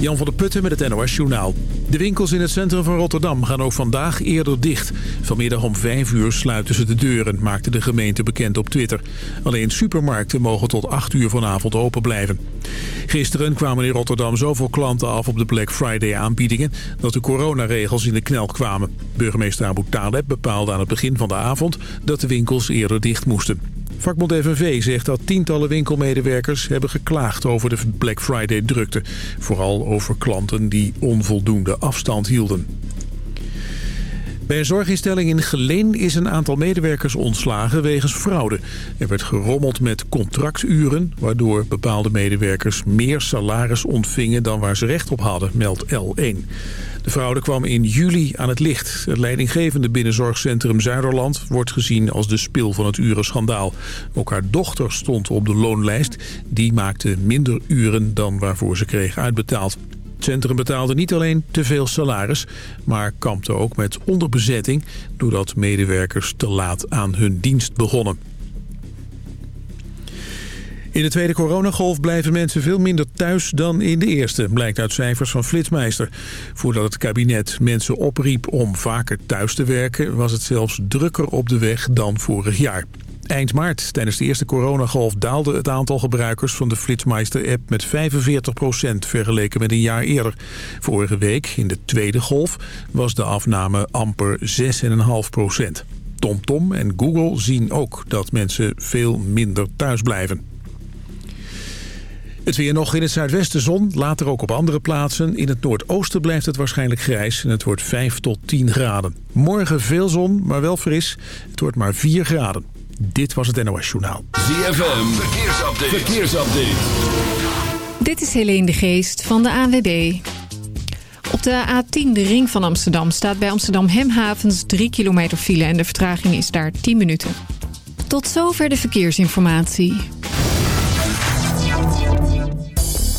Jan van der Putten met het NOS Journaal. De winkels in het centrum van Rotterdam gaan ook vandaag eerder dicht. Vanmiddag om 5 uur sluiten ze de deuren, maakte de gemeente bekend op Twitter. Alleen supermarkten mogen tot 8 uur vanavond open blijven. Gisteren kwamen in Rotterdam zoveel klanten af op de Black Friday aanbiedingen... dat de coronaregels in de knel kwamen. Burgemeester Abu Taleb bepaalde aan het begin van de avond dat de winkels eerder dicht moesten. Vakbond FNV zegt dat tientallen winkelmedewerkers hebben geklaagd over de Black Friday drukte. Vooral over klanten die onvoldoende afstand hielden. Bij een zorginstelling in Geleen is een aantal medewerkers ontslagen wegens fraude. Er werd gerommeld met contracturen, waardoor bepaalde medewerkers meer salaris ontvingen dan waar ze recht op hadden, meldt L1. De fraude kwam in juli aan het licht. Het leidinggevende binnenzorgcentrum Zuiderland wordt gezien als de spil van het urenschandaal. Ook haar dochter stond op de loonlijst. Die maakte minder uren dan waarvoor ze kreeg uitbetaald. Het centrum betaalde niet alleen te veel salaris, maar kampte ook met onderbezetting... doordat medewerkers te laat aan hun dienst begonnen. In de tweede coronagolf blijven mensen veel minder thuis dan in de eerste, blijkt uit cijfers van Flitsmeister. Voordat het kabinet mensen opriep om vaker thuis te werken, was het zelfs drukker op de weg dan vorig jaar. Eind maart, tijdens de eerste coronagolf, daalde het aantal gebruikers van de Flitsmeister-app met 45% vergeleken met een jaar eerder. Vorige week, in de tweede golf, was de afname amper 6,5%. TomTom en Google zien ook dat mensen veel minder thuis blijven. Het weer nog in het zuidwesten zon, later ook op andere plaatsen. In het noordoosten blijft het waarschijnlijk grijs en het wordt 5 tot 10 graden. Morgen veel zon, maar wel fris. Het wordt maar 4 graden. Dit was het NOS Journaal. ZFM, verkeersupdate. verkeersupdate. Dit is Helene de Geest van de ANWB. Op de A10, de ring van Amsterdam, staat bij Amsterdam Hemhavens 3 kilometer file... en de vertraging is daar 10 minuten. Tot zover de verkeersinformatie.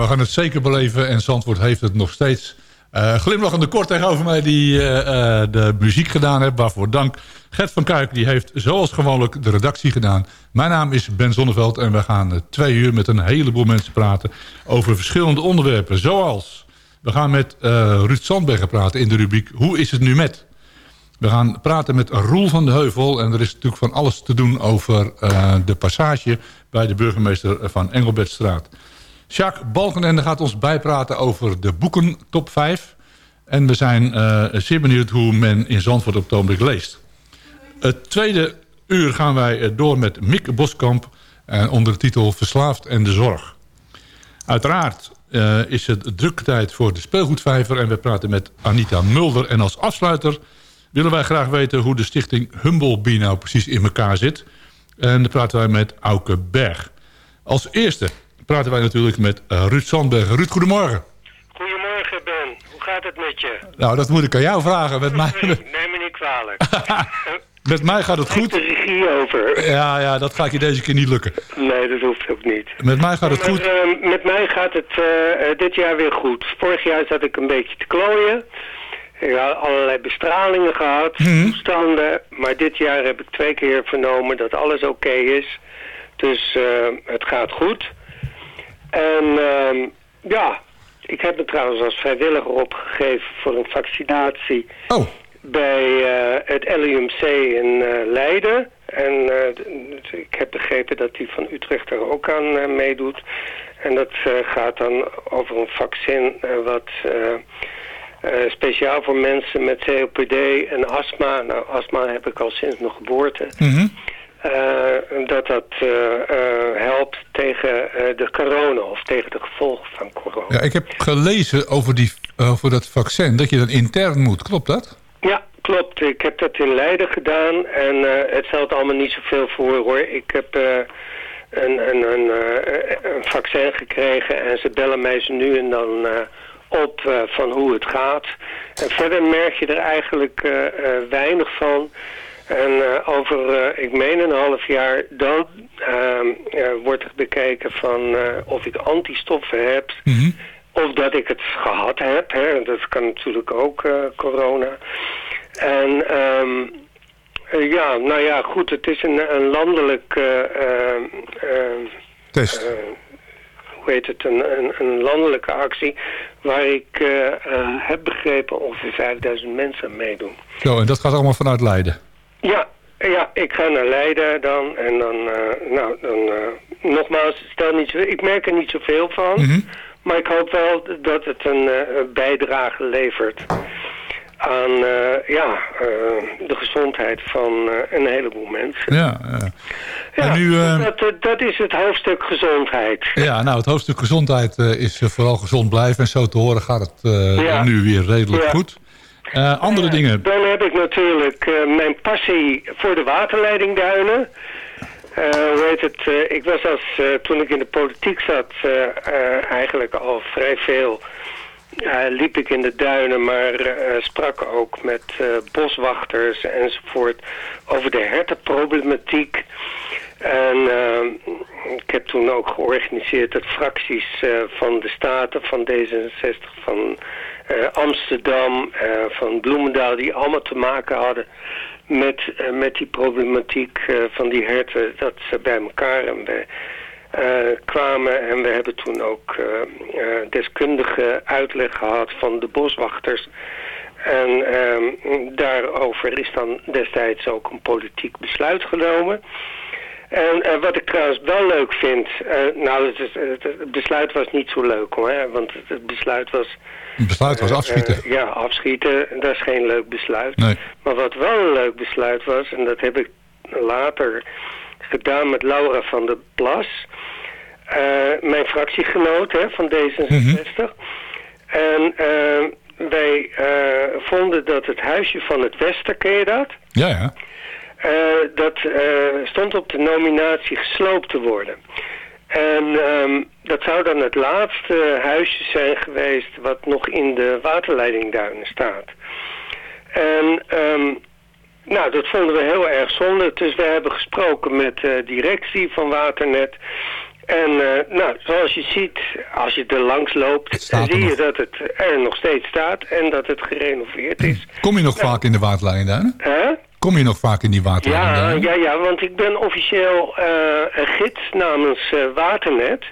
Nou, we gaan het zeker beleven en Zandvoort heeft het nog steeds. Uh, glimlachende kort tegenover mij die uh, uh, de muziek gedaan heeft. Waarvoor dank. Gert van Kuik die heeft zoals gewoonlijk de redactie gedaan. Mijn naam is Ben Zonneveld en we gaan twee uur met een heleboel mensen praten... over verschillende onderwerpen. Zoals, we gaan met Ruud Sandbergen praten in de rubriek Hoe is het nu met? We gaan praten met Roel van de Heuvel. En er is natuurlijk van alles te doen over de passage... bij de burgemeester van Engelbertstraat. Jacques Balkenende gaat ons bijpraten over de boeken top 5. En we zijn uh, zeer benieuwd hoe men in Zandvoort op het leest. Het tweede uur gaan wij door met Mick Boskamp... Onder de titel Verslaafd en de Zorg. Uiteraard uh, is het druk tijd voor de speelgoedvijver... en we praten met Anita Mulder. En als afsluiter willen wij graag weten... hoe de stichting Humblebee nou precies in elkaar zit. En dan praten wij met Auke Berg. Als eerste praten wij natuurlijk met uh, Ruud Sandbergen. Ruud, goedemorgen. Goedemorgen, Ben. Hoe gaat het met je? Nou, dat moet ik aan jou vragen. Met mij... Nee, neem me niet kwalijk. met mij gaat het goed. de regie over. Ja, ja, dat gaat je deze keer niet lukken. Nee, dat hoeft ook niet. Met mij gaat het maar, goed. Uh, met mij gaat het uh, dit jaar weer goed. Vorig jaar zat ik een beetje te klooien. Ik had allerlei bestralingen gehad, Mhm. mm -hmm. toestanden. Maar dit jaar heb ik twee keer vernomen dat alles oké okay is. Dus uh, het gaat goed. En uh, ja, ik heb me trouwens als vrijwilliger opgegeven voor een vaccinatie oh. bij uh, het LUMC in uh, Leiden. En uh, ik heb begrepen dat die van Utrecht er ook aan meedoet. En dat gaat dan over een vaccin wat speciaal voor mensen met COPD en astma. Nou, astma heb ik al sinds mijn geboorte. Mm -hmm. Uh, dat dat uh, uh, helpt tegen de corona of tegen de gevolgen van corona. Ja, ik heb gelezen over, die, over dat vaccin, dat je dan intern moet. Klopt dat? Ja, klopt. Ik heb dat in Leiden gedaan en het stelt allemaal niet zoveel voor hoor. Ik heb een, een, een, een, vaccin gekregen en ze bellen mij ze nu en dan op van hoe het gaat. En verder merk je er eigenlijk weinig van... En uh, over, uh, ik meen een half jaar, dan uh, wordt er bekeken van of ik antistoffen heb. Mm -hmm. Of dat ik het gehad heb. Hè. Dat kan natuurlijk ook corona. En um, ja, nou ja, goed. Het is een, een landelijk... Test. hoe heet het? Een, een, een, landelijke actie waar ik heb begrepen ongeveer 5000 mensen meedoen. Zo, en dat gaat allemaal vanuit Leiden? Ja, ja, ik ga naar Leiden dan en dan, uh, nou, dan, uh, nogmaals, stel niet zo, ik merk er niet zoveel van, mm -hmm. maar ik hoop wel dat het een uh, bijdrage levert aan, ja, de gezondheid van een heleboel mensen. Ja, ja. en nu, dat, dat is het hoofdstuk gezondheid. Ja, nou, het hoofdstuk gezondheid is vooral gezond blijven en zo te horen gaat het ja. nu weer redelijk ja. goed. Uh, andere uh, dingen? Dan heb ik natuurlijk uh, mijn passie voor de waterleidingduinen. hoe heet het? ik was als, toen ik in de politiek zat eigenlijk al vrij veel... liep ik in de duinen, maar sprak ook met boswachters enzovoort... over de hertenproblematiek... En uh, ik heb toen ook georganiseerd dat fracties uh, van de Staten, van D66, van uh, Amsterdam, van Bloemendaal... die allemaal te maken hadden met, met die problematiek van die herten... dat ze bij elkaar en bij, kwamen. En we hebben toen ook deskundige uitleg gehad van de boswachters... En daarover is dan destijds ook een politiek besluit genomen... En uh, wat ik trouwens wel leuk vind... Uh, nou, het, besluit was niet zo leuk hoor. Hè, want het, het besluit was... Het besluit was afschieten. Uh, ja, afschieten. Dat is geen leuk besluit. Nee. Maar wat wel een leuk besluit was... en dat heb ik later gedaan met Laura van der Plas... mijn fractiegenoot hè, van D66. Mhm. Mm -hmm. En wij vonden dat het huisje van het Wester, ken je dat? Ja, ja. Uh, dat uh, stond op de nominatie gesloopt te worden. En um, dat zou dan het laatste huisje zijn geweest wat nog in de waterleidingduinen staat. En um, nou, dat vonden we heel erg zonde. Dus we hebben gesproken met de directie van Waternet. En eh, nou, zoals je ziet, als je er langs loopt, zie je nog. dat het er nog steeds staat en dat het gerenoveerd is. Kom je nog vaak in de waterleidingduinen? Hè? Kom je nog vaak in die Ja, waterleidingduinen? ja, ja, want ik ben officieel een gids namens eh, Waternet.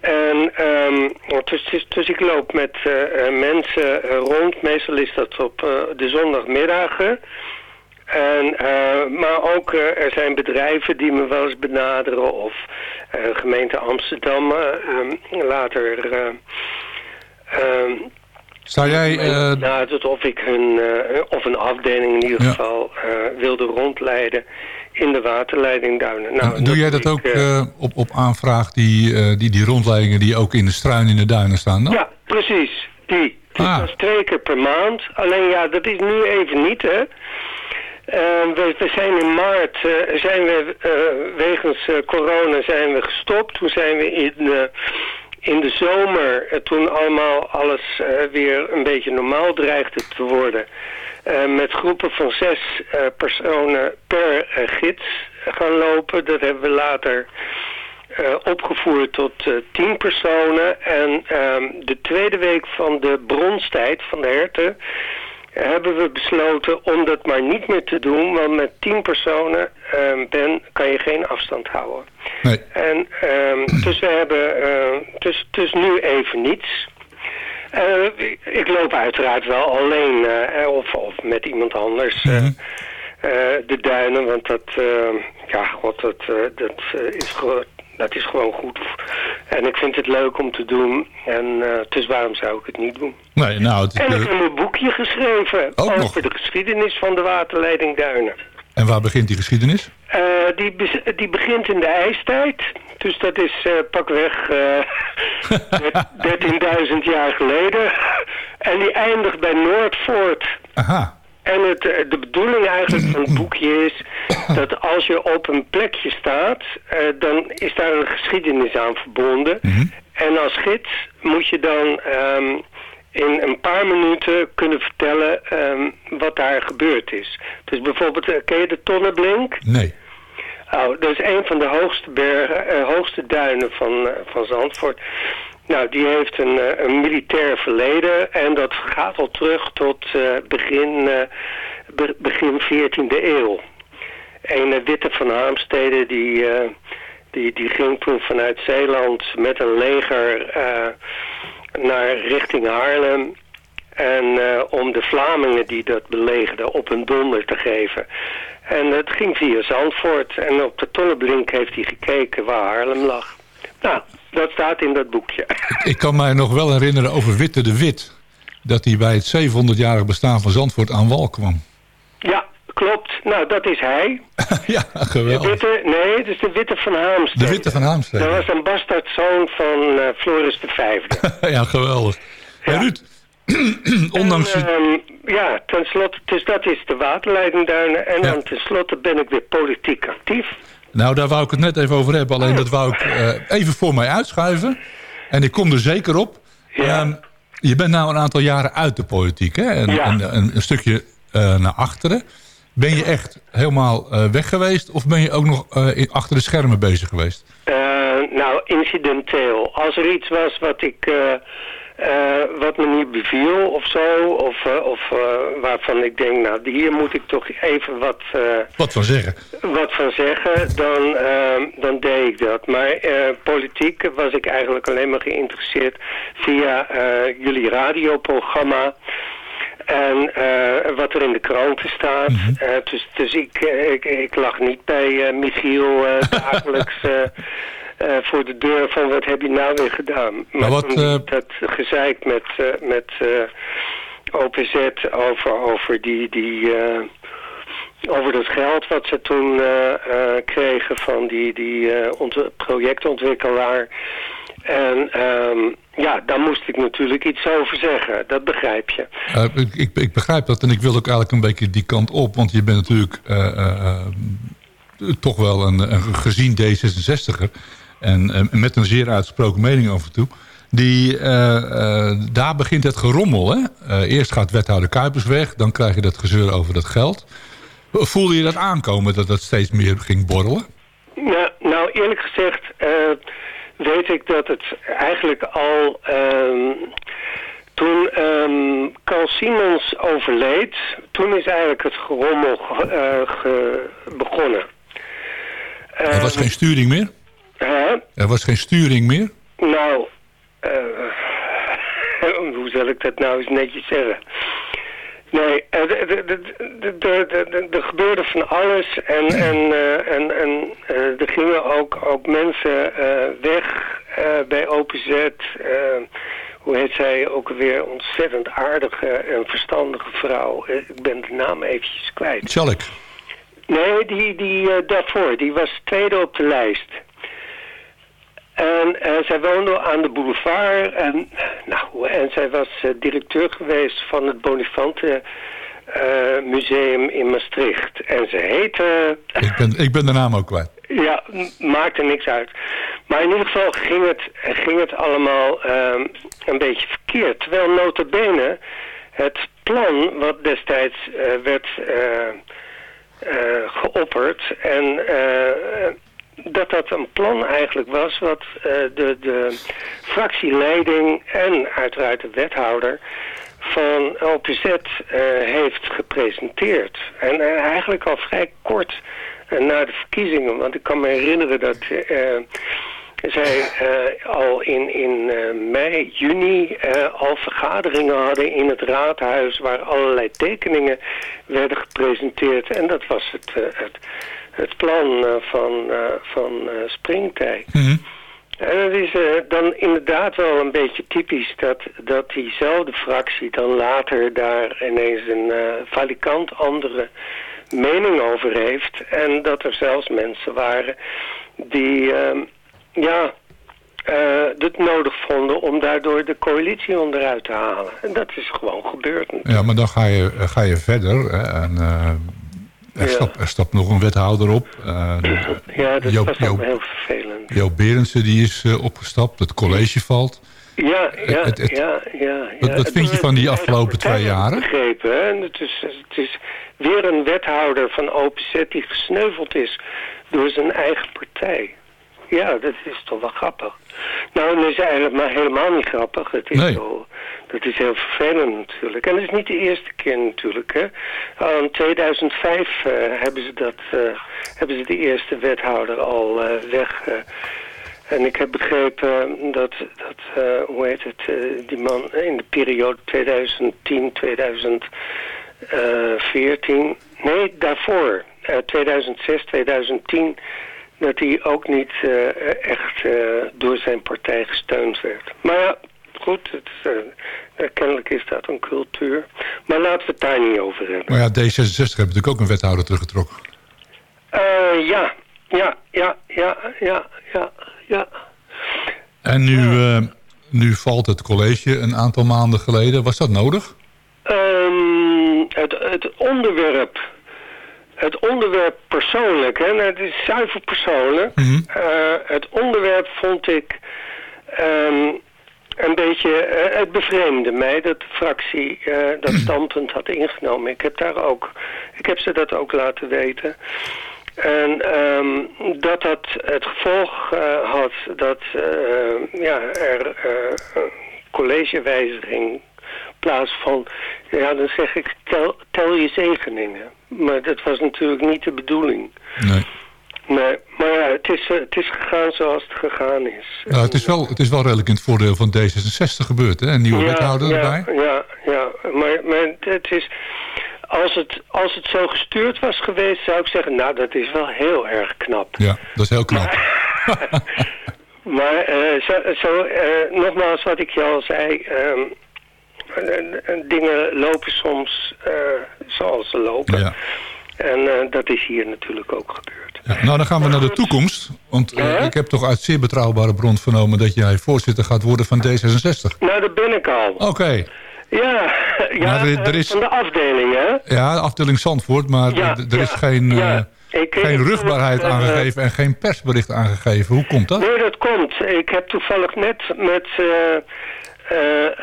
En ehm, dus, dus, dus ik loop met eh, mensen rond. Meestal is dat op de zondagmiddagen. En, eh, maar ook er zijn bedrijven die me wel eens benaderen. Of gemeente Amsterdam eh, ehm, later... Sta jij... nou, het of ik hun, eh, of een afdeling in ieder Ja. geval, eh, wilde rondleiden in de waterleidingduinen. Nou, doe jij dat ook op, op aanvraag, die, die, die rondleidingen die ook in de struin in de duinen staan dan? Ja, precies. Die. Ah. dat is twee keer per maand. Alleen ja, dat is nu even niet, hè. We, we zijn in maart, zijn we, wegens corona zijn we gestopt. Toen zijn we in, in de zomer, eh, toen allemaal alles eh, weer een beetje normaal dreigde te worden... eh, met groepen van zes personen per gids gaan lopen. Dat hebben we later opgevoerd tot tien personen. En ehm, de tweede week van de bronstijd van de herten hebben we besloten om dat maar niet meer te doen. Want met tien personen ehm, ben, kan je geen afstand houden. Nee. En ehm, dus we hebben eh, dus, dus nu even niets. Eh, ik, loop uiteraard wel alleen eh, of, of met iemand anders eh, Mhm. de duinen, want dat, ja, god, dat, dat, is dat is gewoon goed. En ik vind het leuk om te doen. En eh, dus waarom zou ik het niet doen? Nee, nou, het, En ik heb een boekje geschreven Ook over nog? de geschiedenis van de waterleiding Duinen. en waar begint die geschiedenis? Eh, die, die begint in de ijstijd. Dus dat is eh, pakweg eh 13.000 jaar geleden. En die eindigt bij Noordvoort. Aha. En het, eh, de bedoeling eigenlijk van het boekje is dat als je op een plekje staat, eh, dan is daar een geschiedenis aan verbonden. En als gids moet je dan ehm, in een paar minuten kunnen vertellen ehm, wat daar gebeurd is. Dus bijvoorbeeld, eh, ken je de Tonneblink? Nee. Nou, dat is een van de hoogste bergen, hoogste duinen van, van Zandvoort. Nou, die heeft een, eh, een militair verleden en dat gaat al terug tot eh, begin, eh, be- begin 14e eeuw. Een Witte van Haamstede die, die, die ging toen vanuit Zeeland met een leger naar richting Haarlem. En om de Vlamingen die dat belegerden op een donder te geven. En het ging via Zandvoort. En op de Tonneblink heeft hij gekeken waar Haarlem lag. Nou, dat staat in dat boekje. Ik kan mij nog wel herinneren over Witte de Wit. Dat hij bij het 700-jarig bestaan van Zandvoort aan wal kwam. ja, klopt. Nou, dat is hij. ja, De geweldig. witte, nee, het is de Witte van Haamstede. De Witte van Haamstede. Dat was een bastaardzoon van eh, Floris V. ja, geweldig. Hey, Ja. Ruud, ondanks... En, ehm, ja, tenslotte, dus dat is de waterleidingduinen. En Ja. dan tenslotte ben ik weer politiek actief. Nou, daar wou ik het net even over hebben. Alleen dat wou ik eh, even voor mij uitschuiven. En ik kom er zeker op. Ja. Ehm, je bent nou een aantal jaren uit de politiek. Hè? En, Ja. en, een, een stukje eh, naar achteren. Ben je echt helemaal eh, weg geweest? Of ben je ook nog in- achter de schermen bezig geweest? Nou, incidenteel. Als er iets was wat ik... eh, wat me niet beviel of zo, of, eh, of eh, waarvan ik denk, nou, hier moet ik toch even wat, Wat van zeggen? wat van zeggen, dan, dan deed ik dat. Maar politiek was ik eigenlijk alleen maar geïnteresseerd via jullie radioprogramma. En eh, wat er in de kranten staat. Eh, dus dus ik, ik, ik lag niet bij eh, Michiel dagelijks eh, voor de deur van wat heb je nou weer gedaan. Maar wat, eh, dat gezeik met, eh, met OPZ over, over die... die over dat geld wat ze toen kregen van die, die ont- projectontwikkelaar. En ehm, ja, daar moest ik natuurlijk iets over zeggen. Dat begrijp je. Ik, ik, ik begrijp dat en ik wil ook eigenlijk een beetje die kant op. Want je bent natuurlijk toch wel een, een gezien D66er. En eh, met een zeer uitgesproken mening af en toe. Die, eh, eh, daar begint het gerommel. Hè? Eerst gaat wethouder Kuipers weg. Dan krijg je dat gezeur over dat geld. Voelde je dat aankomen dat dat steeds meer ging borrelen? Nou, nou eerlijk gezegd weet ik dat het eigenlijk al... ehm, toen ehm, Carl Simons overleed, toen is eigenlijk het gerommel ge- ge- begonnen. Er was Ehm, geen sturing meer? Er was geen sturing meer? Nou, eh, hoe zal ik dat nou eens netjes zeggen? Nee, eh, de- de- de- de- de- de- de- er gebeurde van alles en, en, eh, en, en eh, er gingen ook, ook mensen eh, weg eh, bij OPZ. eh, hoe heet zij? Ook weer ontzettend aardige en verstandige vrouw. Eh, Ik ben de naam eventjes kwijt. Tjallik. Nee, die, die eh, daarvoor. Die was tweede op de lijst. En eh, zij woonde aan de boulevard. En, nou, en zij was eh, directeur geweest van het Bonifante eh, Museum in Maastricht. En ze heette... Ik ben, ik ben de naam ook kwijt. Ja, m- maakt er niks uit. Maar in ieder geval ging het, ging het allemaal ehm, een beetje verkeerd. Terwijl nota bene het plan wat destijds werd geopperd... en eh, dat dat een plan eigenlijk was wat eh, de, de fractieleiding en uiteraard de wethouder van LPZ eh, heeft gepresenteerd. En eh, eigenlijk al vrij kort na de verkiezingen, want ik kan me herinneren dat zij al in, in mei, juni al vergaderingen hadden in het raadhuis waar allerlei tekeningen werden gepresenteerd. En dat was het, het, het plan eh, van, eh, van eh, Springtij. En het is dan inderdaad wel een beetje typisch dat, dat diezelfde fractie dan later daar ineens een valikant andere mening over heeft. En dat er zelfs mensen waren die ehm, ja, eh, het nodig vonden om daardoor de coalitie onderuit te halen. En dat is gewoon gebeurd. Ja, maar dan ga je, ga je verder. Hè, en, er, Ja. stapt, er stapt nog een wethouder op. Eh, Ja, dat Joop- was Joop- heel vervelend. Joop Berendsen die is eh, opgestapt. Het college valt. Ja, ja, Het- het- ja, ja. wat- ja. wat vind je van die afgelopen twee jaren? Begrepen, hè? En het, is, het is weer een wethouder van OPZ die gesneuveld is door zijn eigen partij. Ja, dat is toch wel grappig. Nou, dat is eigenlijk maar helemaal niet grappig. Het is Nee. wel, dat is heel vervelend natuurlijk. En dat is niet de eerste keer natuurlijk. Hè. Al in 2005 eh, hebben, ze dat, eh, hebben ze de eerste wethouder al eh, weg... en ik heb begrepen dat, dat eh, hoe heet het, die man in de periode 2010, 2014, nee, daarvoor, eh, 2006, 2010, dat hij ook niet eh, echt eh, door zijn partij gesteund werd. Maar ja, goed, het, eh, kennelijk is dat een cultuur. Maar laten we het daar niet over hebben. Maar ja, D66 heeft natuurlijk ook een wethouder teruggetrokken. Ja, ja, ja, ja, ja, ja, ja. En nu, nu valt het college een aantal maanden geleden. Was dat nodig? Ehm, het, het onderwerp. Het onderwerp persoonlijk, hè, nou, het is zuiver persoonlijk. Eh, het onderwerp vond ik ehm, een beetje, eh, het bevreemde mij dat de fractie eh, dat standpunt had ingenomen. Ik heb daar ook, ik heb ze dat ook laten weten. En ehm, dat dat het gevolg had dat ja, er collegewijziging plaatsvond. Ja, dan zeg ik, tel, tel je zegeningen. Maar dat was natuurlijk niet de bedoeling. Nee. Nee, maar ja, het is, eh, het is gegaan zoals het gegaan is. Nou, het, is wel, het is wel redelijk in het voordeel van D66 gebeurd. Hè? Een nieuwe wethouder ja, erbij. Ja, ja, maar, maar het is... Als het, als het zo gestuurd was geweest, zou ik zeggen... Nou, dat is wel heel erg knap. Ja, dat is heel knap. Maar eh, zo, zo eh, nogmaals wat ik je al zei... ehm, eh, eh, dingen lopen soms eh, zoals ze lopen. Ja. En eh, dat is hier natuurlijk ook gebeurd. Ja, nou, dan gaan we naar de toekomst. Want eh, ik heb toch uit zeer betrouwbare bron vernomen... dat jij voorzitter gaat worden van D66. Nou, daar ben ik al. Oké. Ja, ja er- er eh, is- van de afdeling, hè? Ja, de afdeling Zandvoort. Maar Ja, er is geen, ja. geen rugbaarheid aangegeven... en geen persbericht aangegeven. Hoe komt dat? Nee, dat komt. Ik heb toevallig net met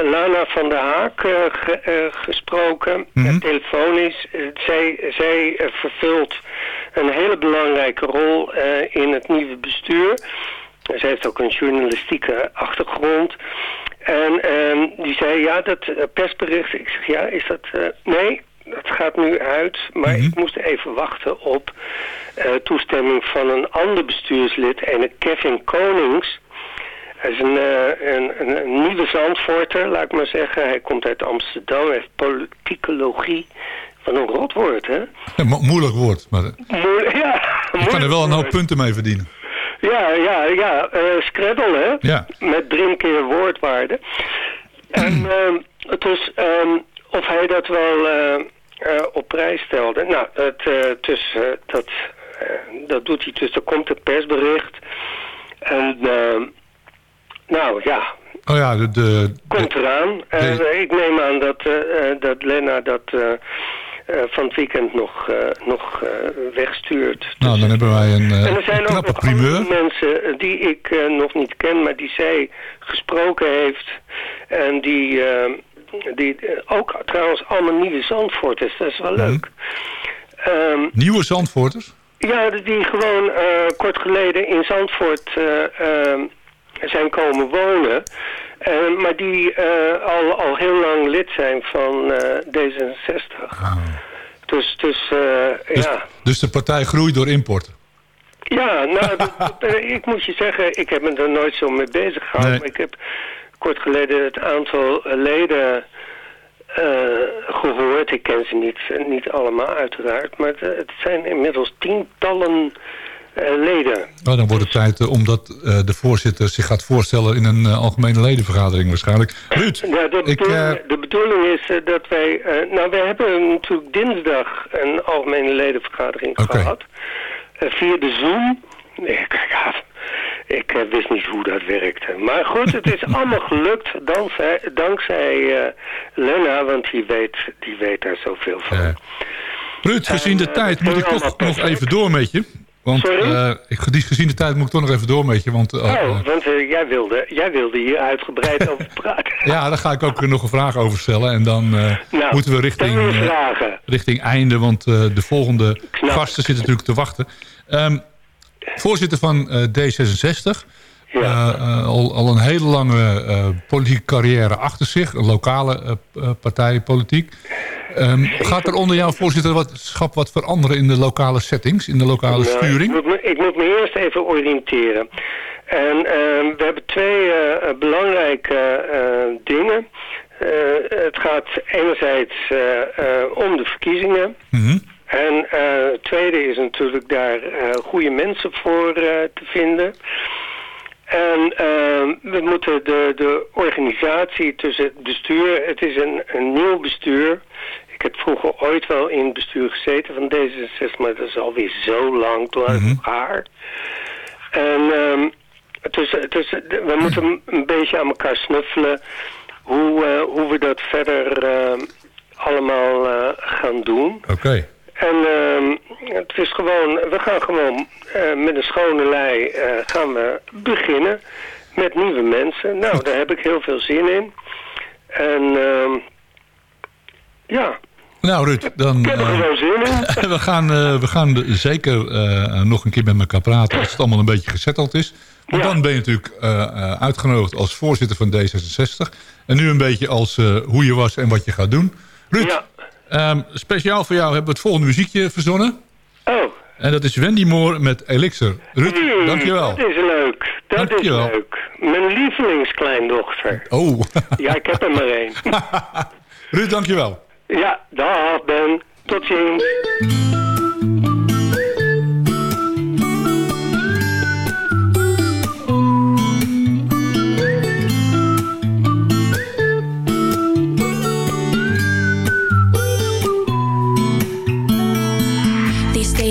Lana van der Haak eh, ge- eh, gesproken, Mhm. eh, telefonisch. Eh, zij zij eh, vervult een hele belangrijke rol eh, in het nieuwe bestuur. Ze heeft ook een journalistieke achtergrond. En ehm, die zei, ja, dat eh, persbericht... Ik zeg, ja, is dat... eh, nee, dat gaat nu uit. Maar ik moest even wachten op eh, toestemming van een ander bestuurslid. En Kevin Konings... Hij is een, eh, een, een, een nieuwe Zandvoorter, laat ik maar zeggen. Hij komt uit Amsterdam, heeft politicologie. Wat een rotwoord, hè? Ja, mo- moeilijk woord, maar Moeilijk, ja. je kan er wel een hoop punten mee verdienen. ja, ja, ja. eh Scrabble, hè? Ja. Met drie keer woordwaarde. En ehm, dus ehm, of hij dat wel eh, eh, op prijs stelde. Nou, het, eh, dus, eh, dat, eh, dat doet hij. Dus er komt een persbericht. En ehm, nou ja, Oh ja, de, de, komt eraan. De- ik neem aan dat, eh, eh, dat Lena dat eh, eh, van het weekend nog, eh, nog eh, wegstuurt. nou, dan hebben wij een, eh, En er zijn ook nog primeur. andere mensen eh, die ik eh, nog niet ken, maar die zij gesproken heeft. En die, eh, die eh, ook trouwens allemaal nieuwe Zandvoorters. Dat is wel Mhm. leuk. Ehm, Nieuwe Zandvoorters. ja, die gewoon eh, kort geleden in Zandvoort eh, ehm, zijn komen wonen. Eh, maar die eh, al, al heel lang lid zijn van eh, D66. Dus, dus eh, Dus, ja. dus de partij groeit door import. Ja, nou, ik moet je zeggen, ik heb me er nooit zo mee bezig gehouden. Nee. Maar ik heb kort geleden het aantal leden eh, gehoord. Ik ken ze niet, niet allemaal uiteraard. Maar het, het zijn inmiddels tientallen leden. Nou, dan wordt het tijd eh, omdat eh, de voorzitter zich gaat voorstellen in een eh, algemene ledenvergadering waarschijnlijk. Ruud, Ja, de, ik, bedoeling, eh, de bedoeling is eh, dat wij... eh, nou, we hebben natuurlijk dinsdag een algemene ledenvergadering gehad. Eh, via de Zoom. Nee, kijk, ja, ik eh, wist niet hoe dat werkte. Maar goed, het is allemaal gelukt dankzij, dankzij eh, Lena, want die weet, die weet daar zoveel van. eh, Ruud, gezien de eh, tijd moet ik toch nog even door met je. Want Sorry? eh, ik, gezien de tijd moet ik toch nog even door met je. Want eh, Oh, eh, want jij, wilde, jij wilde hier uitgebreid over praten. ja, daar ga ik ook nog een vraag over stellen. En dan Nou, moeten we richting, richting einde. Want de volgende Knap. gasten zitten natuurlijk te wachten. Ehm, voorzitter van eh, D66. Ja. Eh, eh, al, al een hele lange eh, politieke carrière achter zich. Een lokale eh, eh, partij, politiek. Ehm, gaat er onder jouw voorzitterschap wat veranderen in de lokale settings? In de lokale Nou, sturing? Ik moet, me, ik moet me eerst even oriënteren. En ehm, we hebben twee belangrijke dingen. Het gaat enerzijds om de verkiezingen. Mhm. En het tweede is natuurlijk daar goede mensen voor te vinden. En ehm, we moeten de, de organisatie tussen het bestuur... Het is een, een nieuw bestuur. Ik heb vroeger ooit wel in het bestuur gezeten van D66... maar dat is alweer zo lang, toen ik nog haar. En dus, dus we moeten een beetje aan elkaar snuffelen... hoe, eh, hoe we dat verder ehm, allemaal eh, gaan doen. Oké. En ehm, het is gewoon, we gaan gewoon eh, met een schone lei eh, gaan we beginnen met nieuwe mensen. Nou, daar heb ik heel veel zin in. En ehm, ja, Nou Ruud, dan... ik heb er eh, gewoon zin in. we gaan, eh, we gaan zeker eh, nog een keer met elkaar praten als het allemaal een beetje gezetteld is. Ja. dan ben je natuurlijk eh, eh, uitgenodigd als voorzitter van D66. En nu een beetje als eh, hoe je was en wat je gaat doen. Ruud, Ja. Ehm, speciaal voor jou hebben we het volgende muziekje verzonnen. Oh, En dat is Wendy Moore met Elixir. Ruud, hmm, dankjewel. Dat is leuk. Dat Dankjewel. is leuk. Mijn lievelingskleindochter. Oh, Ja, ik heb er maar één. Ruud, dankjewel. Ja, dag Ben. Tot ziens.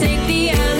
Take the elixir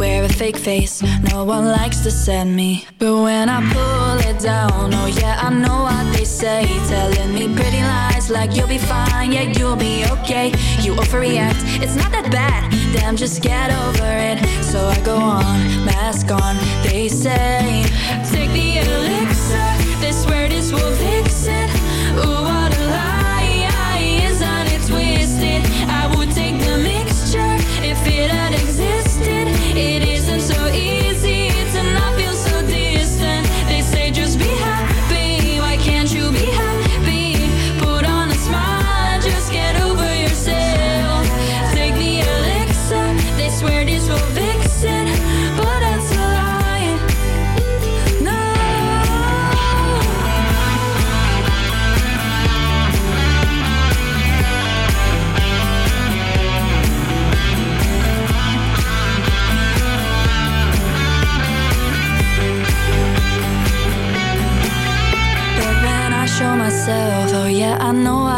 Wear a fake face, no one likes to send me. But when I pull it down, oh yeah, I know what they say. Telling me pretty lies like you'll be fine, yeah, you'll be okay. You overreact, it's not that bad, damn, just get over it. So I go on, mask on, they say. Take the elixir, they swear this will fix it.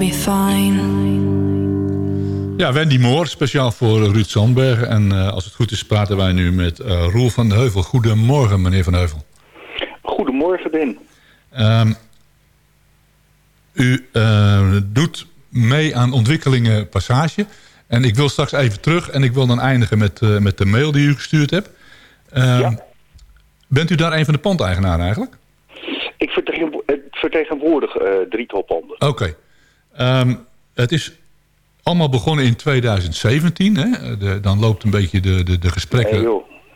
be fine. Ja, Wendy Moore, speciaal voor Ruud Sandberg. En eh, als het goed is praten wij nu met eh, Roel van de Heuvel. Goedemorgen, meneer Van Heuvel. Goedemorgen, Ben. Ehm, u eh, doet mee aan ontwikkelingen Passage. En ik wil straks even terug en ik wil dan eindigen met, eh, met de mail die u gestuurd hebt. Ehm, Ja. Bent u daar een van de pandeigenaren eigenlijk? Ik vertegen- vertegenwoordig eh drie toppanden. Oké. Ehm, het is allemaal begonnen in 2017. Hè? De, dan loopt een beetje de, de, de gesprekken... Eh.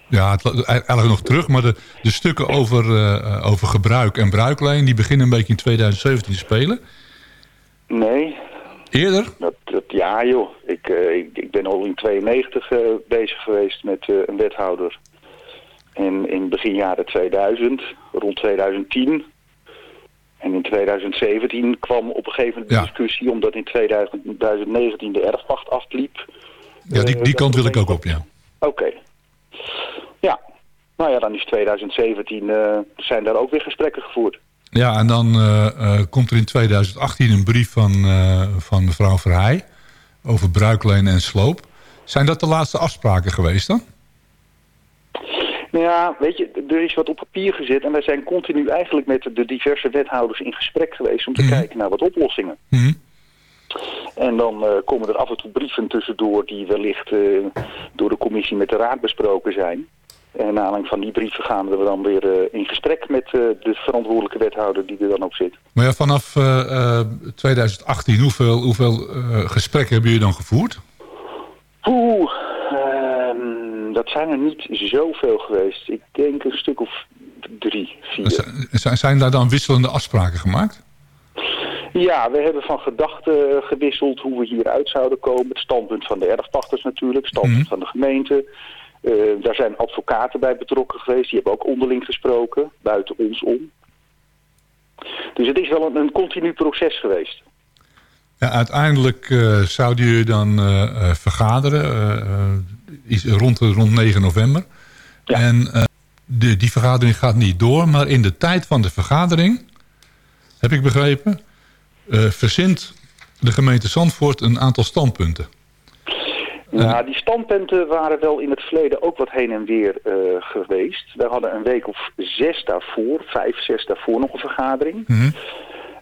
Ja, het, lo- eigenlijk nog terug, maar de, de stukken over, eh, over gebruik en bruiklijn... die beginnen een beetje in 2017 te spelen. Nee, Eerder? dat, dat, ja joh. Ik, eh, ik, ik ben al in 92 eh, bezig geweest met eh, een wethouder. En in begin jaren 2000, rond 2010... En in 2017 kwam op een gegeven moment Ja. discussie... omdat in 2019 de erfpacht afliep. Ja, die, Eh, die kant wil ik ook op, ja. Oké. Ja. Nou ja, dan is 2017... eh, zijn daar ook weer gesprekken gevoerd. Ja, en dan eh, komt er in 2018 een brief van, van mevrouw Verheij... over bruiklijn en sloop. Zijn dat de laatste afspraken geweest dan? Nou ja, weet je, er is wat op papier gezet en wij zijn continu eigenlijk met de diverse wethouders in gesprek geweest om te Mhm. kijken naar wat oplossingen. Hm? En dan eh, komen er af en toe brieven tussendoor die wellicht eh, door de commissie met de raad besproken zijn. En naar aanleiding van die brieven gaan we dan weer eh, in gesprek met de verantwoordelijke wethouder die er dan ook zit. Maar ja, vanaf eh, eh, 2018, hoeveel, hoeveel gesprekken hebben jullie dan gevoerd? Oeh, dat zijn er niet zoveel geweest. Ik denk een stuk of drie, vier. Z- Zijn daar dan wisselende afspraken gemaakt? Ja, we hebben van gedachten gewisseld hoe we hieruit zouden komen. Het standpunt van de erfpachters natuurlijk, het standpunt Mhm. van de gemeente. Eh, daar zijn advocaten bij betrokken geweest. Die hebben ook onderling gesproken, buiten ons om. Dus het is wel een, een continu proces geweest. Ja, uiteindelijk eh, zouden jullie dan eh, vergaderen, iets rond, rond 9 november. Ja. En eh, de, die vergadering gaat niet door, maar in de tijd van de vergadering, heb ik begrepen, eh verzint de gemeente Zandvoort een aantal standpunten. Nou, die standpunten waren wel in het verleden ook wat heen en weer eh, geweest. We hadden een week of zes daarvoor, vijf, zes daarvoor nog een vergadering. Mhm.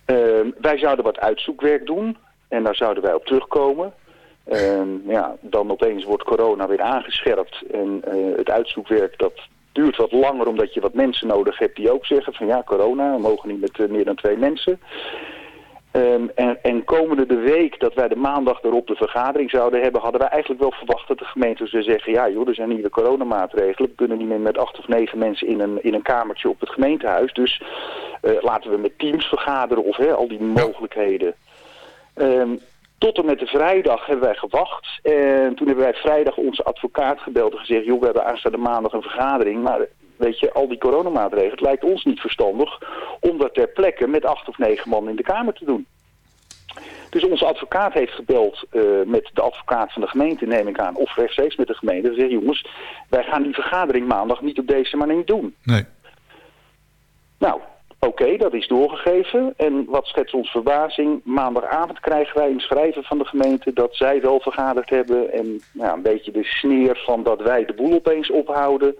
Eh, wij zouden wat uitzoekwerk doen en daar zouden wij op terugkomen. Eh, ja, dan opeens wordt corona weer aangescherpt en eh, het uitzoekwerk dat duurt wat langer omdat je wat mensen nodig hebt die ook zeggen van ja, corona, we mogen niet met eh, meer dan twee mensen. Ehm, en, en komende de week dat wij de maandag erop de vergadering zouden hebben, hadden wij eigenlijk wel verwacht dat de gemeente zou zeggen, ja joh, er zijn nieuwe coronamaatregelen, we kunnen niet meer met acht of negen mensen in een, in een kamertje op het gemeentehuis, dus eh, laten we met teams vergaderen of hè, al die mogelijkheden. Ehm, tot en met de vrijdag hebben wij gewacht. En toen hebben wij vrijdag onze advocaat gebeld en gezegd... joh, we hebben aanstaande maandag een vergadering... maar weet je, al die coronamaatregelen... het lijkt ons niet verstandig om dat ter plekke... met acht of negen man in de Kamer te doen. Dus onze advocaat heeft gebeld eh, met de advocaat van de gemeente, neem ik aan... of rechtstreeks met de gemeente. En gezegd, jongens, wij gaan die vergadering maandag niet op deze manier doen. Nee. Nou, oké, dat is doorgegeven. En wat schetst ons verbazing? Maandagavond krijgen wij een schrijven van de gemeente dat zij wel vergaderd hebben. En ja, een beetje de sneer van dat wij de boel opeens ophouden.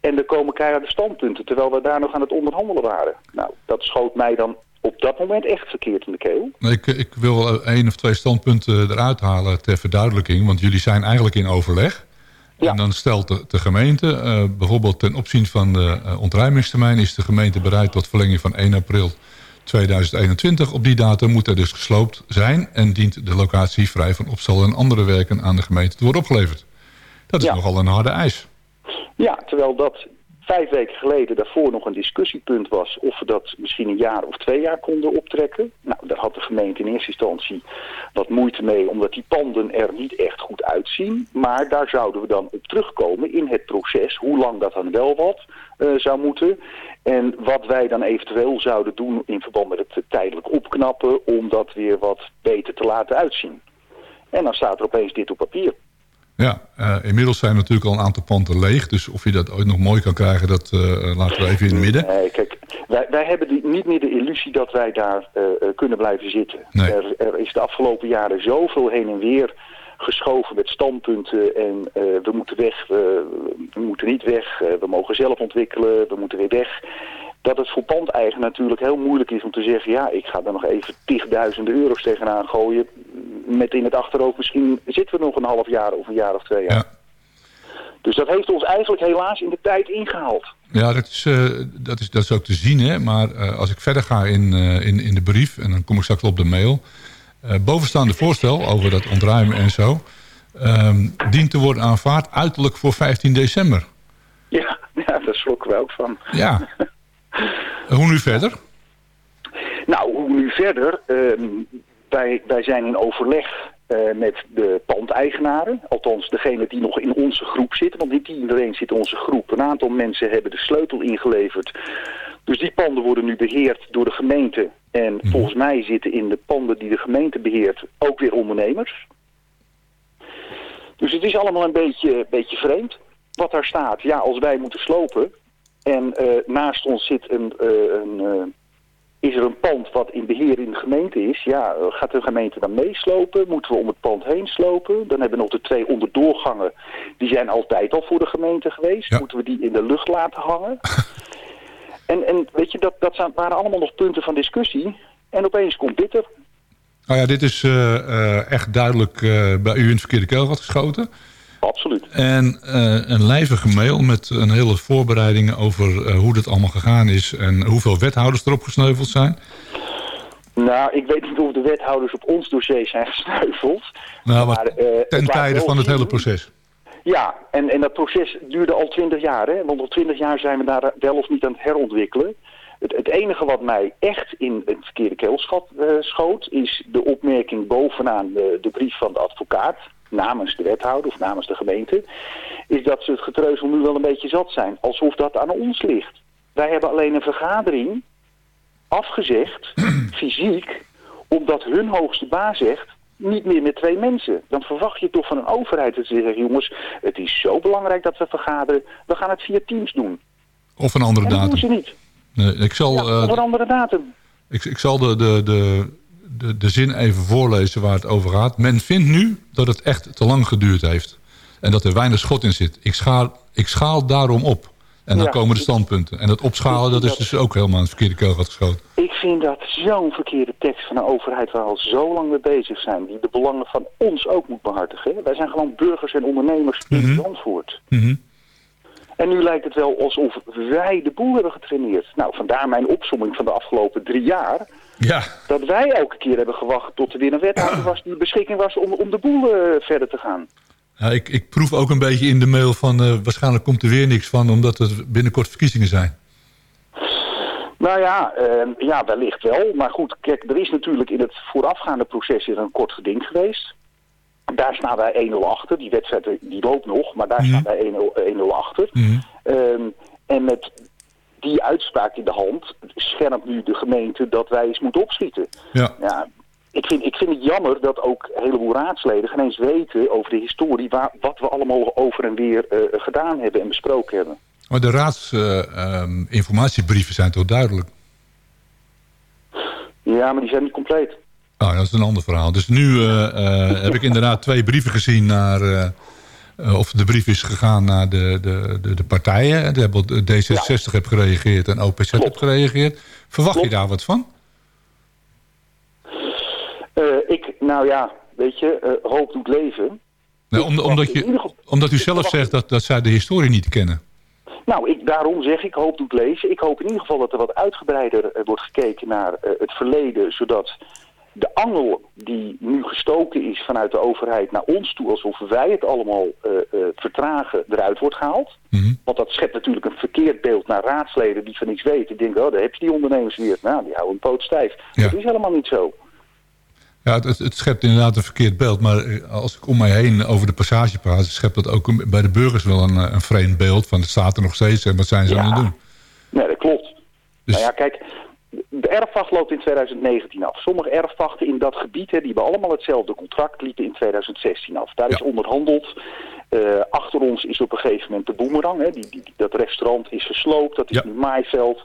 En er komen keiharde standpunten, terwijl we daar nog aan het onderhandelen waren. Nou, dat schoot mij dan op dat moment echt verkeerd in de keel. Ik, ik wil één of twee standpunten eruit halen ter verduidelijking. Want jullie zijn eigenlijk in overleg. Ja. En dan stelt de, de gemeente, eh, bijvoorbeeld ten opzien van de eh, ontruimingstermijn... is de gemeente bereid tot verlenging van 1 april 2021. Op die datum moet er dus gesloopt zijn... en dient de locatie vrij van opstal en andere werken aan de gemeente te worden opgeleverd. Dat is Ja. nogal een harde eis. Ja, terwijl dat vijf weken geleden daarvoor nog een discussiepunt was of we dat misschien een jaar of twee jaar konden optrekken. Nou, daar had de gemeente in eerste instantie wat moeite mee, omdat die panden er niet echt goed uitzien. Maar daar zouden we dan op terugkomen in het proces, hoe lang dat dan wel wat eh, zou moeten. En wat wij dan eventueel zouden doen in verband met het tijdelijk opknappen, om dat weer wat beter te laten uitzien. En dan staat er opeens dit op papier. Ja, eh, inmiddels zijn natuurlijk al een aantal panden leeg. Dus of je dat ooit nog mooi kan krijgen, dat eh, laten we even in het midden. Nee, kijk, wij, wij hebben die, niet meer de illusie dat wij daar eh, kunnen blijven zitten. Nee. Er, er is de afgelopen jaren zoveel heen en weer geschoven met standpunten en we moeten weg, we, we moeten niet weg, we mogen zelf ontwikkelen, we moeten weer weg. Dat het voor pandeigen natuurlijk heel moeilijk is om te zeggen, ja, ik ga daar nog even tigduizenden euro's tegenaan gooien. Met in het achterhoofd misschien zitten we nog een half jaar of een jaar of twee jaar. Ja. Dus dat heeft ons eigenlijk helaas in de tijd ingehaald. Ja, dat is, eh, dat, is, dat is ook te zien. Hè? Maar eh, als ik verder ga in, eh, in, in de brief, en dan kom ik straks op de mail. bovenstaande voorstel over dat ontruimen en zo... ehm, dient te worden aanvaard uiterlijk voor 15 december. Ja, ja daar schrokken we ook van. Ja. Hoe nu verder? Nou, hoe nu verder? Ehm, wij, wij zijn in overleg eh, met de pandeigenaren. Althans, degene die nog in onze groep zitten. Want niet iedereen zit in onze groep. Een aantal mensen hebben de sleutel ingeleverd. Dus die panden worden nu beheerd door de gemeente. En volgens mij zitten in de panden die de gemeente beheert ook weer ondernemers. Dus het is allemaal een beetje, beetje vreemd. Wat daar staat, ja, als wij moeten slopen... en eh, naast ons zit een, eh, een, eh, is er een pand wat in beheer in de gemeente is. Ja, gaat de gemeente dan meeslopen? Moeten we om het pand heen slopen? Dan hebben we nog de twee onderdoorgangen. Die zijn altijd al voor de gemeente geweest. Ja. Moeten we die in de lucht laten hangen? en, en weet je, dat, dat zijn- waren allemaal nog punten van discussie. En opeens komt dit er. Nou ja, dit is echt duidelijk bij u in het verkeerde keelgat geschoten. Absoluut. En eh, een lijvige mail met een hele voorbereidingen over eh, hoe dit allemaal gegaan is... en hoeveel wethouders erop gesneuveld zijn. Nou, ik weet niet of de wethouders op ons dossier zijn gesneuveld. Nou, maar eh, ten tijde van het hele proces. Ja, en, en dat proces duurde al twintig jaar. Hè? Want al twintig jaar zijn we daar wel of niet aan het herontwikkelen. Het, het enige wat mij echt in het verkeerde keelschat schoot... is de opmerking bovenaan de, de brief van de advocaat... namens de wethouder of namens de gemeente... is dat ze het getreuzel nu wel een beetje zat zijn. Alsof dat aan ons ligt. Wij hebben alleen een vergadering afgezegd, fysiek... omdat hun hoogste baas zegt niet meer met twee mensen. Dan verwacht je toch van een overheid dat ze zeggen... jongens, het is zo belangrijk dat we vergaderen. We gaan het via Teams doen. Of een andere En dat doen datum. ze niet. Nee, ik zal, Ja, eh, op een andere datum. ik, ik zal de, de, de, de, de zin even voorlezen waar het over gaat. Men vindt nu dat het echt te lang geduurd heeft. En dat er weinig schot in zit. Ik schaal, ik schaal daarom op. En dan Ja, komen de standpunten. En dat opschalen, dat is dus ook helemaal het verkeerde keelgat geschoten. Ik vind dat zo'n verkeerde tekst van een overheid waar we al zo lang mee bezig zijn. Die de belangen van ons ook moet behartigen. Wij zijn gewoon burgers en ondernemers in Zandvoort. Mhm. En nu lijkt het wel alsof wij de boel hebben getraineerd. Nou, vandaar mijn opsomming van de afgelopen drie jaar. Ja, Dat wij elke keer hebben gewacht tot er weer een wethouder was die beschikking was om, om de boel eh, verder te gaan. ja ik, ik proef ook een beetje in de mail van... eh, waarschijnlijk komt er weer niks van... omdat er binnenkort verkiezingen zijn. Nou ja, eh, ja, wellicht wel. Maar goed, kijk, er is natuurlijk in het voorafgaande proces is een kort geding geweest. Daar staan wij 1-0 achter. Die wedstrijd eh, die loopt nog, maar daar Mhm. staan wij 1-0 1-0 achter. Mhm. Ehm, en met die uitspraak in de hand schermt nu de gemeente dat wij eens moeten opschieten. Ja. Ja, ik vind, ik vind het jammer dat ook een heleboel raadsleden geen eens weten over de historie... Waar, wat we allemaal over en weer eh, gedaan hebben en besproken hebben. Maar de raadsinformatiebrieven zijn toch duidelijk? Ja, maar die zijn niet compleet. Nou, dat is een ander verhaal. Dus nu eh, eh, heb ik inderdaad twee brieven gezien naar... eh, of de brief is gegaan naar de, de, de, de partijen. De, de D66 heeft gereageerd en OPZ heeft gereageerd. Verwacht je Klopt. daar wat van? Eh, ik, nou ja, weet je, eh, hoop doet leven. Om- verwacht omdat, je, omdat u zelf zegt dat, dat zij de historie niet kennen. Nou, ik, daarom zeg ik, hoop doet leven. Ik hoop in ieder geval dat er wat uitgebreider wordt gekeken naar het verleden, zodat de angel die nu gestoken is vanuit de overheid naar ons toe, alsof wij het allemaal eh, eh, vertragen, eruit wordt gehaald. Mhm. Want dat schept natuurlijk een verkeerd beeld naar raadsleden die van niets weten. Die denken, oh, daar heb je die ondernemers weer. Nou, die houden een poot stijf. Ja. Dat is helemaal niet zo. Ja, het, het, schept inderdaad een verkeerd beeld. Maar eh, als ik om mij heen over de passage praat... schept dat ook een- bij de burgers wel een, een vreemd beeld. Van het staat er nog steeds en wat zijn ze Ja. aan het doen. Nee, dat klopt. Dus- Nou ja, kijk, de erfvacht loopt in 2019 af. Sommige erfvachten in dat gebied, hè, die hebben allemaal hetzelfde contract, liepen in 2016 af. Daar is onderhandeld. Eh, achter ons is op een gegeven moment de boemerang. Hè. Die, die, dat restaurant is gesloopt, dat is Ja. nu maaiveld.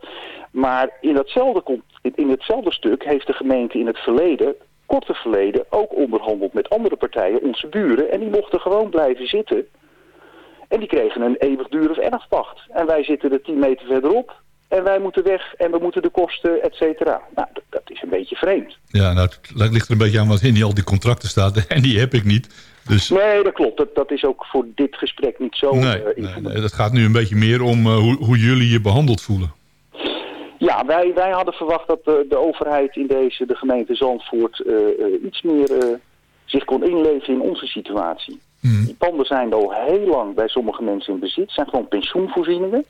Maar in, datzelfde, in- stuk heeft de gemeente in het verleden, korte verleden, ook onderhandeld met andere partijen, onze buren. En die mochten gewoon blijven zitten. En die kregen een eeuwigdurend erfpacht. En wij zitten er 10 meter verderop. En wij moeten weg en we moeten de kosten, et cetera. Nou, dat, dat is een beetje vreemd. Ja, nou, het ligt er een beetje aan wat in die, al die contracten staat. En die heb ik niet. Dus Nee, dat klopt. Dat, dat is ook voor dit gesprek niet zo nee, eh, nee, dat gaat nu een beetje meer om eh, hoe, hoe jullie je behandeld voelen. Ja, wij, wij hadden verwacht dat de, de overheid in deze, de gemeente Zandvoort, eh, eh, iets meer eh, zich kon inleven in onze situatie. Mhm. Die panden zijn al heel lang bij sommige mensen in bezit, zijn gewoon pensioenvoorzieningen.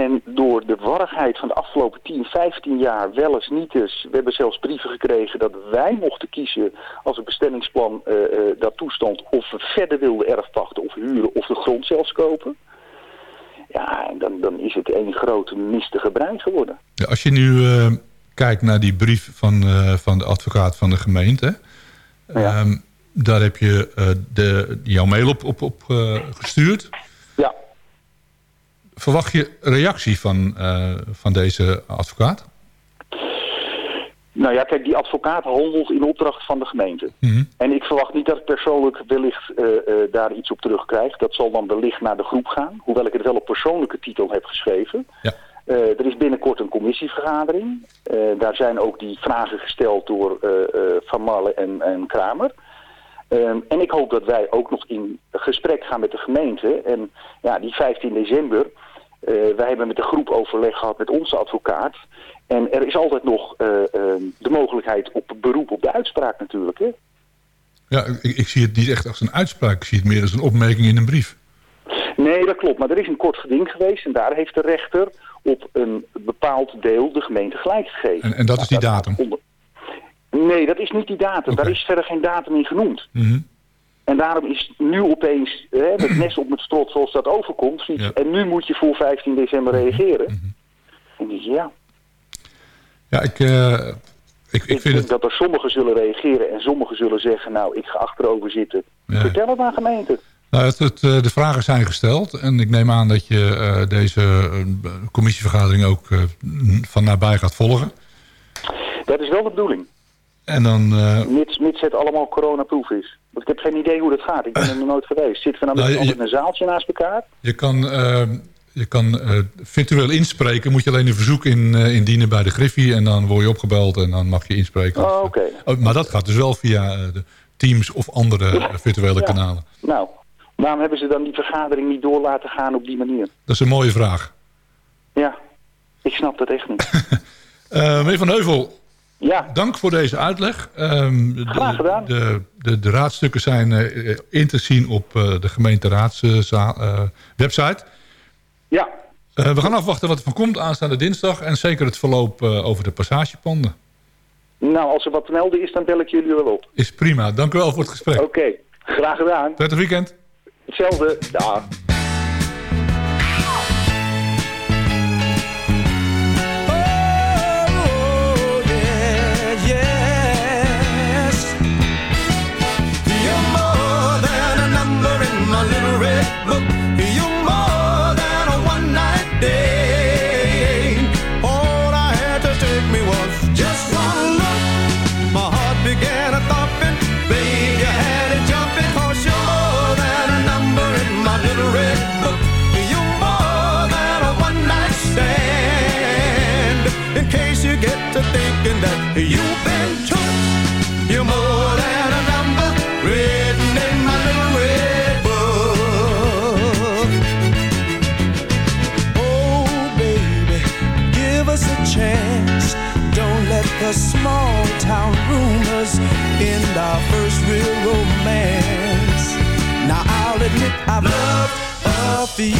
En door de warrigheid van de afgelopen 10, 15 jaar, wel eens niet eens, we hebben zelfs brieven gekregen dat wij mochten kiezen als het bestemmingsplan eh, eh, dat toestond of we verder wilden erfpachten of huren of de grond zelfs kopen. Ja, en dan, dan is het één grote mistige brei geworden. Ja, als je nu eh, kijkt naar die brief van, van de advocaat van de gemeente... ehm, daar heb je de, jouw mail op, op, op gestuurd. Verwacht je reactie van, eh, van deze advocaat? nou ja, kijk, die advocaat handelt in opdracht van de gemeente. Mhm. En ik verwacht niet dat ik persoonlijk wellicht eh, daar iets op terugkrijg. Dat zal dan wellicht naar de groep gaan. Hoewel ik het wel op persoonlijke titel heb geschreven. Ja. Er is binnenkort een commissievergadering. Daar zijn ook die vragen gesteld door Van Marle en, en Kramer. Ehm, en ik hoop dat wij ook nog in gesprek gaan met de gemeente. En ja, die 15 december, wij hebben met de groep overleg gehad met onze advocaat. En er is altijd nog eh, ehm, de mogelijkheid op beroep op de uitspraak natuurlijk. Hè? Ja, ik, ik zie het niet echt als een uitspraak. Ik zie het meer als een opmerking in een brief. Nee, dat klopt. Maar er is een kort geding geweest en daar heeft de rechter op een bepaald deel de gemeente gelijk gegeven. En, en dat is die Nou, datum. Nee, dat is niet die datum. Daar is verder geen datum in genoemd. Mhm. En daarom is nu opeens hè, het nest op het strot zoals dat overkomt. Ja. En nu moet je voor 15 december reageren. En dan denk je, ja, Ja, ik, eh, ik, ik ik, vind denk het... dat er sommigen zullen reageren en sommigen zullen zeggen, nou, ik ga achterover zitten. Ja. Vertel het aan gemeente. Nou, het, het, eh, de vragen zijn gesteld. En ik neem aan dat je eh, deze commissievergadering ook van nabij gaat volgen. Dat is wel de bedoeling. En dan... eh, Mits, mits het allemaal coronaproof is. Want ik heb geen idee hoe dat gaat. Ik ben er nog nooit geweest. Zitten we nou met Nou, je- in een zaaltje naast elkaar? Je kan, eh, je kan eh, virtueel inspreken. Moet je alleen een verzoek in, indienen bij de Griffie. En dan word je opgebeld en dan mag je inspreken. Oh, oké. Oh, maar dat gaat dus wel via de Teams of andere virtuele Ja. kanalen. Nou, Waarom hebben ze dan die vergadering niet door laten gaan op die manier? Dat is een mooie vraag. Ja, ik snap dat echt niet. Meneer Van Heuvel, Ja, dank voor deze uitleg. Ehm, de, Graag gedaan. De, de, de raadstukken zijn eh, in te zien op eh, de gemeenteraadswebsite. ja, Eh, we gaan afwachten wat er van komt aanstaande dinsdag. En zeker het verloop over de passagepanden. nou als er wat te melden is, dan bel ik jullie wel op. Is prima. Dank u wel voor het gesprek. Oké, graag gedaan. Prettig weekend. Hetzelfde, dag. That you've been took, you're more than a number written in my little red book. Oh, baby, give us a chance. Don't let the small town rumors end our first real romance. Now I'll admit I've loved a few,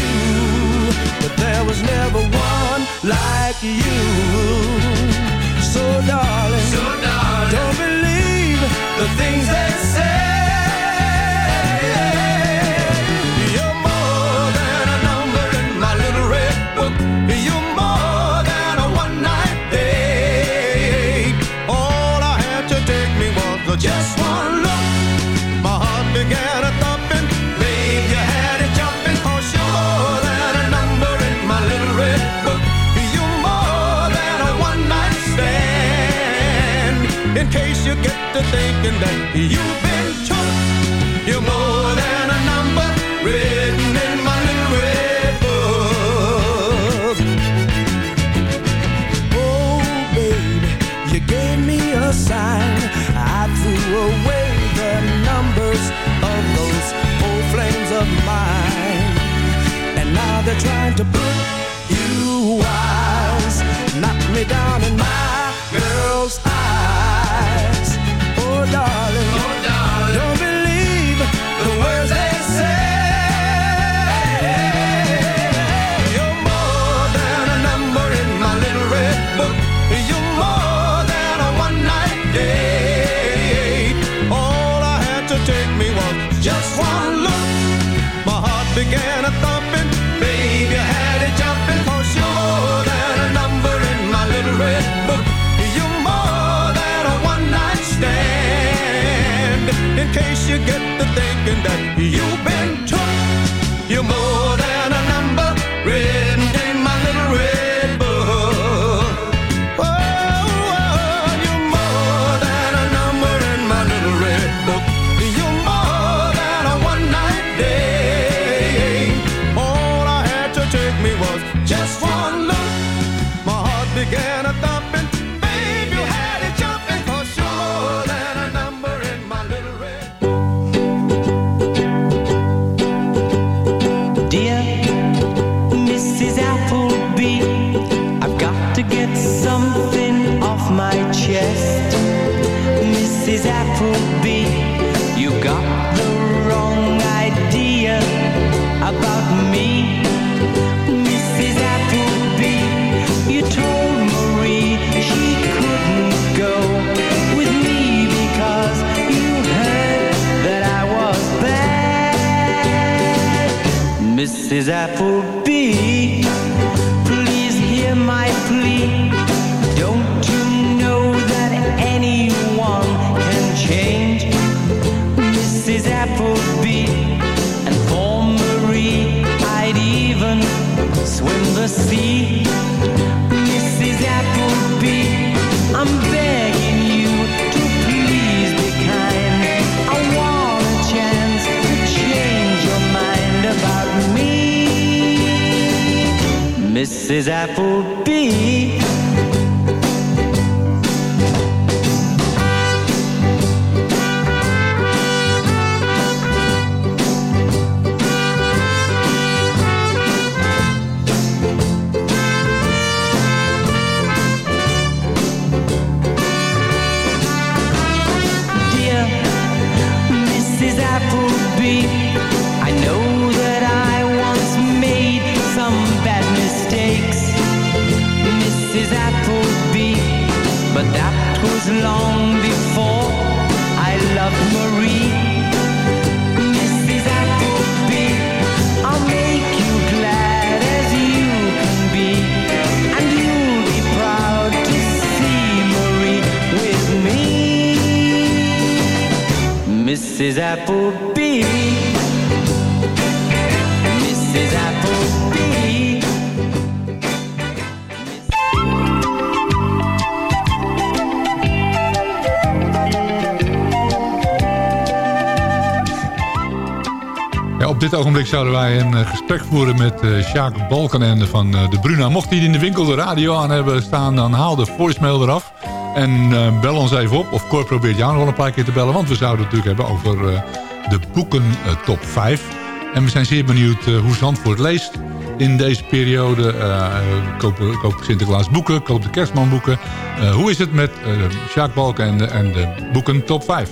but there was never one like you. So darling, don't believe the things they say. You're more than a number in my little red book. You're more than a one-night date. All I had to take me was just one get to thinking that you've been took, you're more than a number written in my little red book. Oh, baby, you gave me a sign. I threw away the numbers of those old flames of mine. And now they're trying to put you wise. Knock me down you get to thinking that you've been took, you're more Mrs. Appleby, you got the wrong idea about me. Mrs. Appleby, you told Marie she couldn't go with me because you heard that I was bad. Mrs. Appleby, Mrs. Appleby. Mrs. Appleby. Mrs. Appleby. Ja, op dit ogenblik zouden wij een eh, gesprek voeren met uh, Sjaak Balkenende van eh, de Bruna. Mocht hij in de winkel de radio aan hebben staan, dan haal de voicemail eraf. En eh, bel ons even op. Of Cor probeert jou nog wel een paar keer te bellen. Want we zouden het natuurlijk hebben over eh, de boeken eh, top 5. En we zijn zeer benieuwd hoe Zandvoort leest in deze periode. Koop, koop Sinterklaas boeken, koop de kerstman boeken. Hoe is het met Sjaak Balkenende en de boeken top 5?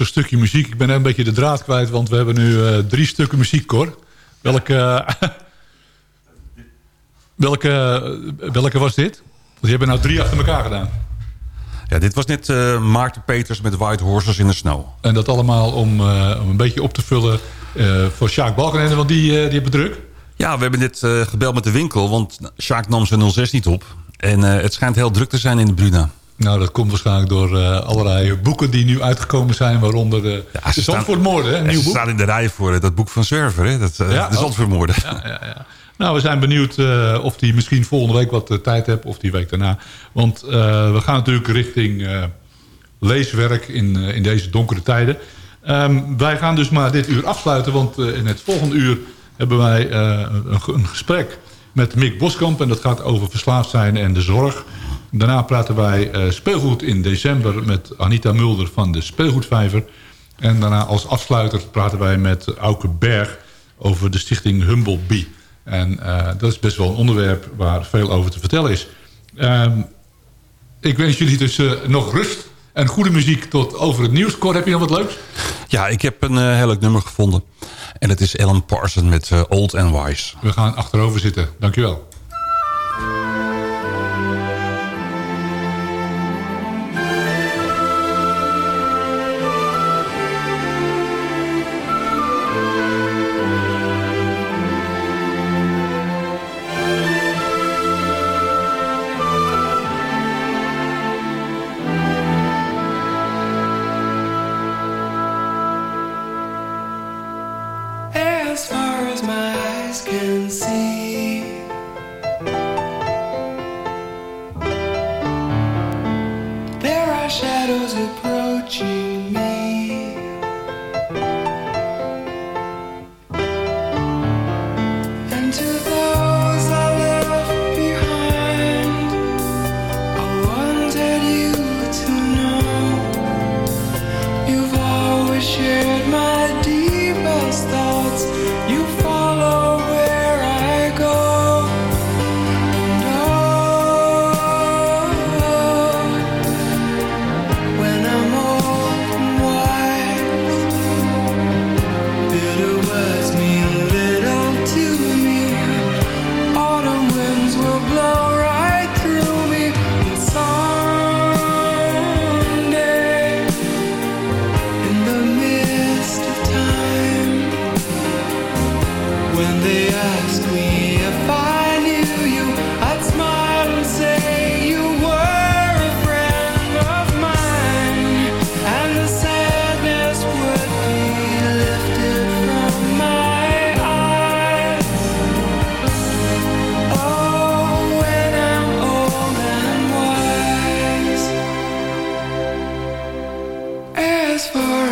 Een eh, rustig stukje muziek. Ik ben een beetje de draad kwijt, want we hebben nu eh, drie stukken muziek, Cor. Welke, welke, welke was dit? Want je hebt er nou drie achter elkaar gedaan. Ja, dit was net eh, Maarten Peters met White Horses in the Snow. En dat allemaal om, eh, om een beetje op te vullen eh, voor Sjaak Balkenende, want die, eh, die hebben druk. Ja, we hebben net eh, gebeld met de winkel, want Sjaak nam zijn 06 niet op. En eh, het schijnt heel druk te zijn in de Bruna. Nou, dat komt waarschijnlijk door eh, allerlei boeken die nu uitgekomen zijn, waaronder de, Ja, de Zandvoortmoorden, een nieuw ze boek. staan in de rij voor eh, dat boek van Server, hè? Dat, eh, Ja, de oh. Zandvoortmoorden. Ja, ja, ja. Nou, we zijn benieuwd eh, of hij misschien volgende week wat eh, tijd hebt of die week daarna. Want eh, we gaan natuurlijk richting eh, leeswerk in, eh, in deze donkere tijden. Ehm, wij gaan dus maar dit uur afsluiten, want eh, in het volgende uur hebben wij eh, een, een gesprek met Mick Boskamp. En dat gaat over verslaafd zijn en de zorg. Daarna praten wij eh, speelgoed in december met Anita Mulder van de Speelgoedvijver. En daarna als afsluiter praten wij met Auke Berg over de stichting Humble Bee. En eh, dat is best wel een onderwerp waar veel over te vertellen is. Ehm, ik wens jullie dus eh, nog rust en goede muziek tot over het nieuws. Cor, heb je nog wat leuks? Ja, ik heb een eh, heel leuk nummer gevonden. En het is Alan Parsons met Old and Wise. We gaan achterover zitten. Dankjewel.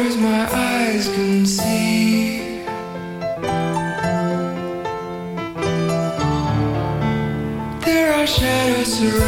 As my eyes can see, there are shadows surrounding